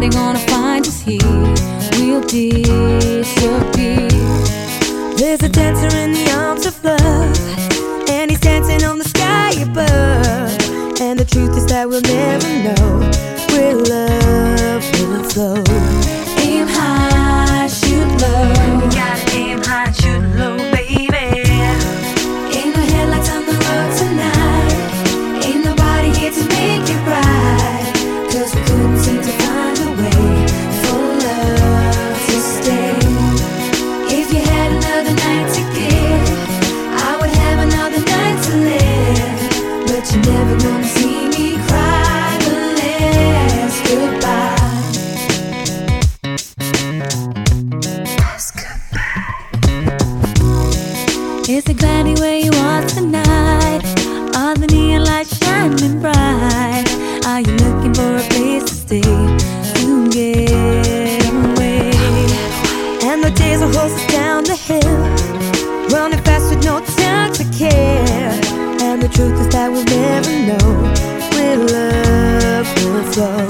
Nobody gonna find us here. We'll disappear. There's a dancer in the arms of love, and he's dancing on the sky above. And the truth is that we'll never know where love will flow. the gladly where you are tonight. Are the neon lights shining bright? Are you looking for a place to stay? You can get away. And the days are horses down the hill, running fast with no time to care. And the truth is that we'll never know where love will flow.